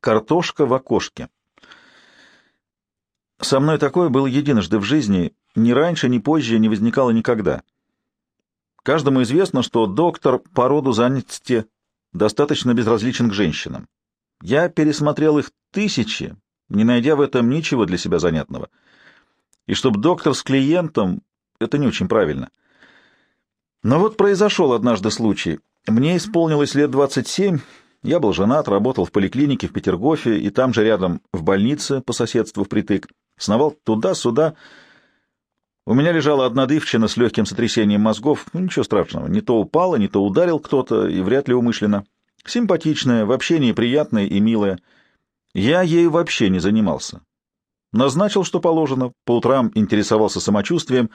Картошка в окошке. Со мной такое было единожды в жизни, ни раньше, ни позже не возникало никогда. Каждому известно, что доктор по роду занятости достаточно безразличен к женщинам. Я пересмотрел их тысячи, не найдя в этом ничего для себя занятного. И чтобы доктор с клиентом, это не очень правильно. Но вот произошел однажды случай. Мне исполнилось лет 27, я был женат, работал в поликлинике в Петергофе и там же рядом в больнице по соседству впритык. Сновал туда-сюда. У меня лежала одна дывчина с легким сотрясением мозгов. Ну, ничего страшного. Не то упала, не то ударил кто-то, и вряд ли умышленно. Симпатичная, в общении приятная и милая. Я ею вообще не занимался. Назначил, что положено, по утрам интересовался самочувствием.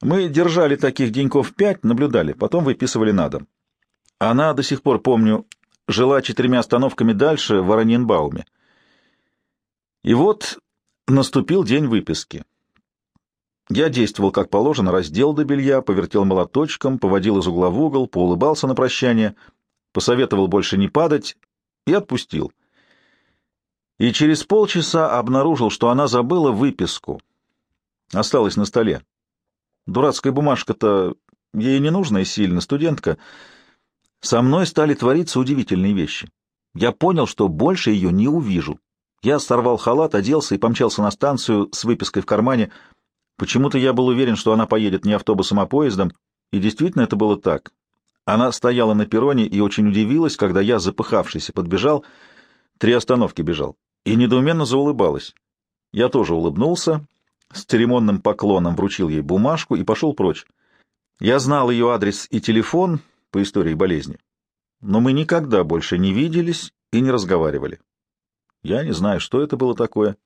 Мы держали таких деньков пять, наблюдали, потом выписывали на дом. Она, до сих пор помню, жила четырьмя остановками дальше, в Вороненбауме. И вот наступил день выписки. Я действовал как положено, раздел до белья, повертел молоточком, поводил из угла в угол, поулыбался на прощание, посоветовал больше не падать и отпустил. И через полчаса обнаружил, что она забыла выписку. Осталась на столе. Дурацкая бумажка-то ей не нужна и сильно, студентка — со мной стали твориться удивительные вещи. Я понял, что больше ее не увижу. Я сорвал халат, оделся и помчался на станцию с выпиской в кармане. Почему-то я был уверен, что она поедет не автобусом, а поездом, и действительно это было так. Она стояла на перроне и очень удивилась, когда я, запыхавшийся, подбежал, три остановки бежал, и недоуменно заулыбалась. Я тоже улыбнулся, с церемонным поклоном вручил ей бумажку и пошел прочь. Я знал ее адрес и телефон — по истории болезни. Но мы никогда больше не виделись и не разговаривали. Я не знаю, что это было такое.